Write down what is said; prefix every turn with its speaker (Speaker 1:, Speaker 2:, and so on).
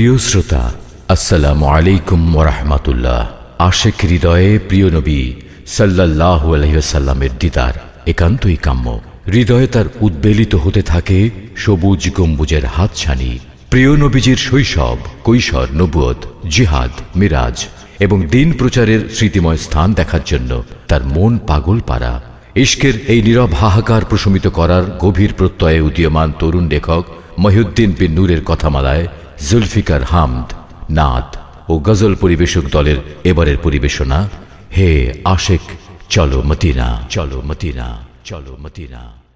Speaker 1: প্রিয় শ্রোতা, আসসালামু আলাইকুম ওরহমাতুল্লাহ আশেক হৃদয়ে প্রিয় নবী সাল্লাহ আলহিসাল্লামের দিদার, একান্তই কাম্য। হৃদয়ে তার উদ্বেলিত হতে থাকে সবুজ গম্বুজের হাতছানি। প্রিয় নবীজির শৈশব, কৈশোর, নবুয়ত, জিহাদ, মিরাজ এবং দিন প্রচারের স্মৃতিময় স্থান দেখার জন্য তার মন পাগল পারা ইস্কের এই নীরব হাহাকার প্রশমিত করার গভীর প্রত্যয়ে উদীয়মান তরুণ লেখক মহিউদ্দিন বিন নূরের কথামালায় জুলফিকার হামদ, নাদ ও গজল পরিবেশক দলের এবারের পরিবেশনা, হে আশেক, চলো মতিনা চলো মতিনা চলো মতিনা